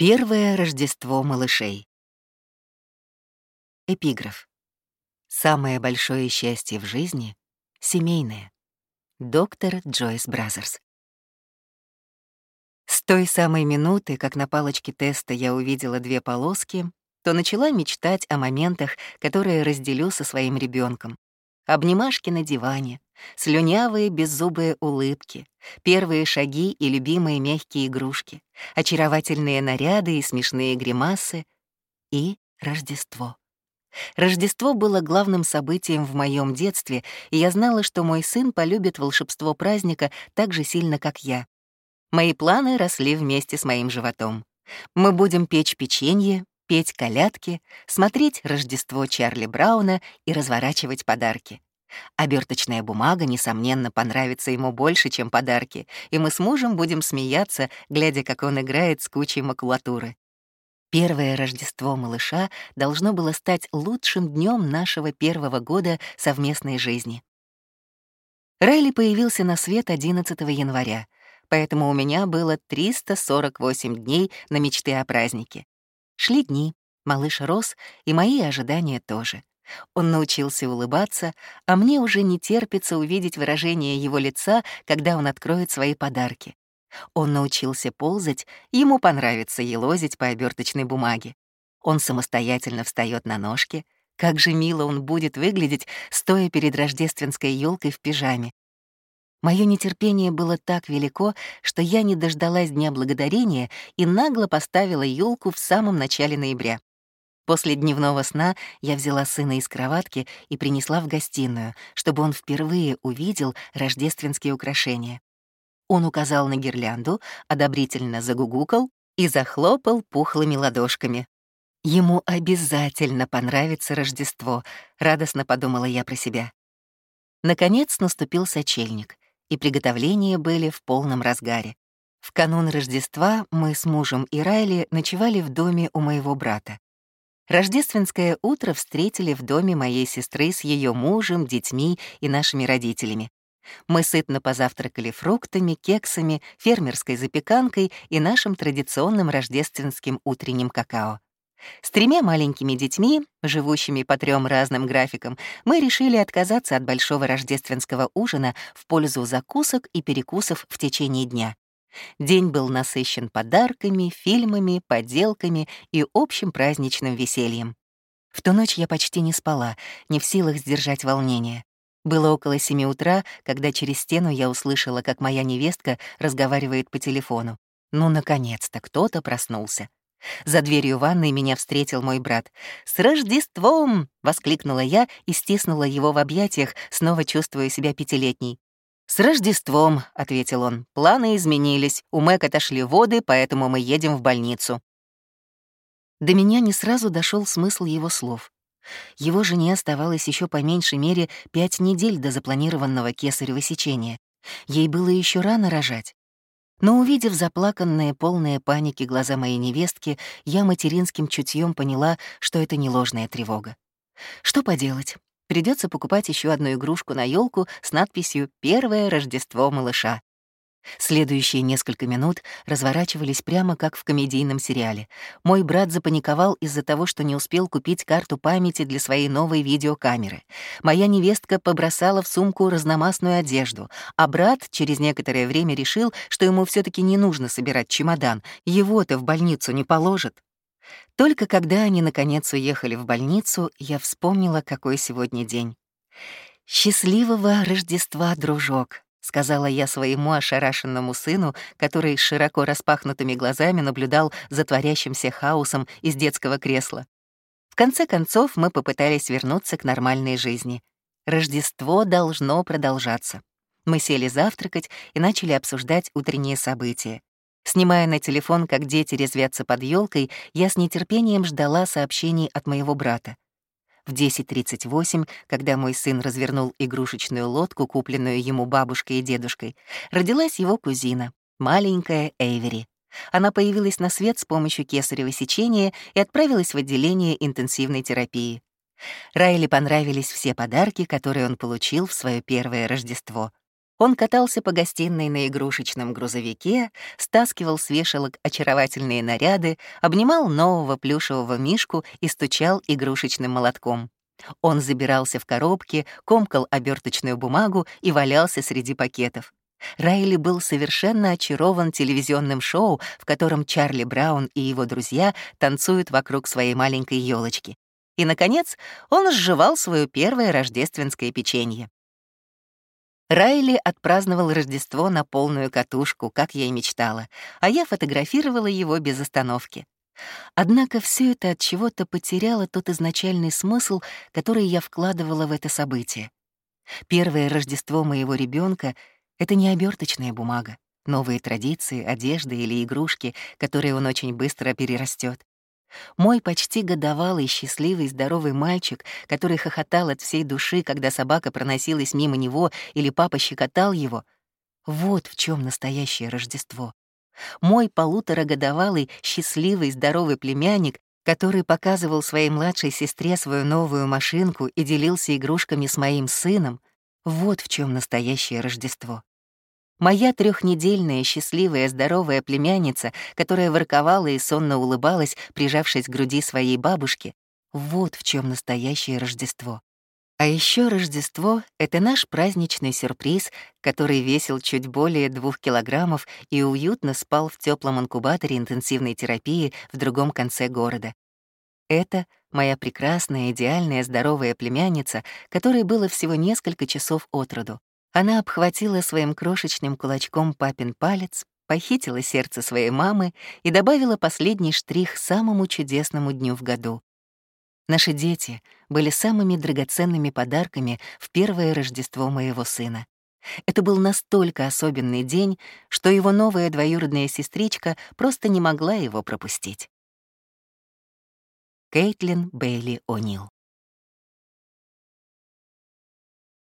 Первое Рождество малышей. Эпиграф. Самое большое счастье в жизни — семейное. Доктор Джойс Бразерс. С той самой минуты, как на палочке теста я увидела две полоски, то начала мечтать о моментах, которые разделю со своим ребенком. Обнимашки на диване, слюнявые беззубые улыбки, первые шаги и любимые мягкие игрушки, очаровательные наряды и смешные гримасы и Рождество. Рождество было главным событием в моем детстве, и я знала, что мой сын полюбит волшебство праздника так же сильно, как я. Мои планы росли вместе с моим животом. Мы будем печь печенье, петь колядки, смотреть Рождество Чарли Брауна и разворачивать подарки. Оберточная бумага, несомненно, понравится ему больше, чем подарки, и мы с мужем будем смеяться, глядя, как он играет с кучей макулатуры. Первое Рождество малыша должно было стать лучшим днем нашего первого года совместной жизни. Райли появился на свет 11 января, поэтому у меня было 348 дней на мечты о празднике. Шли дни, малыш рос, и мои ожидания тоже. Он научился улыбаться, а мне уже не терпится увидеть выражение его лица, когда он откроет свои подарки. Он научился ползать, ему понравится елозить по оберточной бумаге. Он самостоятельно встает на ножки. Как же мило он будет выглядеть, стоя перед рождественской елкой в пижаме. Мое нетерпение было так велико, что я не дождалась Дня Благодарения и нагло поставила елку в самом начале ноября. После дневного сна я взяла сына из кроватки и принесла в гостиную, чтобы он впервые увидел рождественские украшения. Он указал на гирлянду, одобрительно загугукал и захлопал пухлыми ладошками. «Ему обязательно понравится Рождество», — радостно подумала я про себя. Наконец наступил сочельник, и приготовления были в полном разгаре. В канун Рождества мы с мужем и Райли ночевали в доме у моего брата. Рождественское утро встретили в доме моей сестры с ее мужем, детьми и нашими родителями. Мы сытно позавтракали фруктами, кексами, фермерской запеканкой и нашим традиционным рождественским утренним какао. С тремя маленькими детьми, живущими по трем разным графикам, мы решили отказаться от большого рождественского ужина в пользу закусок и перекусов в течение дня. День был насыщен подарками, фильмами, поделками и общим праздничным весельем. В ту ночь я почти не спала, не в силах сдержать волнение. Было около семи утра, когда через стену я услышала, как моя невестка разговаривает по телефону. Ну, наконец-то кто-то проснулся. За дверью ванной меня встретил мой брат. «С Рождеством!» — воскликнула я и стиснула его в объятиях, снова чувствуя себя пятилетней. «С Рождеством», — ответил он. «Планы изменились. У Мэг отошли воды, поэтому мы едем в больницу». До меня не сразу дошел смысл его слов. Его жене оставалось еще по меньшей мере пять недель до запланированного кесарево сечения. Ей было еще рано рожать. Но увидев заплаканные, полные паники глаза моей невестки, я материнским чутьем поняла, что это не ложная тревога. Что поделать? Придется покупать еще одну игрушку на елку с надписью «Первое Рождество малыша». Следующие несколько минут разворачивались прямо как в комедийном сериале. Мой брат запаниковал из-за того, что не успел купить карту памяти для своей новой видеокамеры. Моя невестка побросала в сумку разномастную одежду, а брат через некоторое время решил, что ему все таки не нужно собирать чемодан, его-то в больницу не положат. Только когда они, наконец, уехали в больницу, я вспомнила, какой сегодня день. «Счастливого Рождества, дружок!» — сказала я своему ошарашенному сыну, который с широко распахнутыми глазами наблюдал за творящимся хаосом из детского кресла. В конце концов, мы попытались вернуться к нормальной жизни. Рождество должно продолжаться. Мы сели завтракать и начали обсуждать утренние события. Снимая на телефон, как дети резвятся под елкой, я с нетерпением ждала сообщений от моего брата. В 10.38, когда мой сын развернул игрушечную лодку, купленную ему бабушкой и дедушкой, родилась его кузина, маленькая Эйвери. Она появилась на свет с помощью кесарево сечения и отправилась в отделение интенсивной терапии. Райли понравились все подарки, которые он получил в свое первое Рождество. Он катался по гостиной на игрушечном грузовике, стаскивал с вешалок очаровательные наряды, обнимал нового плюшевого мишку и стучал игрушечным молотком. Он забирался в коробки, комкал оберточную бумагу и валялся среди пакетов. Райли был совершенно очарован телевизионным шоу, в котором Чарли Браун и его друзья танцуют вокруг своей маленькой елочки. И, наконец, он сживал свое первое рождественское печенье. Райли отпраздновал Рождество на полную катушку, как я и мечтала, а я фотографировала его без остановки. Однако все это от чего-то потеряло тот изначальный смысл, который я вкладывала в это событие. Первое Рождество моего ребенка — это не оберточная бумага, новые традиции, одежда или игрушки, которые он очень быстро перерастет. Мой почти годовалый, счастливый, здоровый мальчик, который хохотал от всей души, когда собака проносилась мимо него или папа щекотал его, вот в чем настоящее Рождество. Мой полуторагодовалый, счастливый, здоровый племянник, который показывал своей младшей сестре свою новую машинку и делился игрушками с моим сыном, вот в чем настоящее Рождество. Моя трехнедельная счастливая здоровая племянница, которая ворковала и сонно улыбалась, прижавшись к груди своей бабушки, вот в чем настоящее Рождество. А еще Рождество — это наш праздничный сюрприз, который весил чуть более двух килограммов и уютно спал в теплом инкубаторе интенсивной терапии в другом конце города. Это моя прекрасная, идеальная, здоровая племянница, которой было всего несколько часов от роду. Она обхватила своим крошечным кулачком папин палец, похитила сердце своей мамы и добавила последний штрих самому чудесному дню в году. Наши дети были самыми драгоценными подарками в первое Рождество моего сына. Это был настолько особенный день, что его новая двоюродная сестричка просто не могла его пропустить. Кейтлин Бейли О'Нил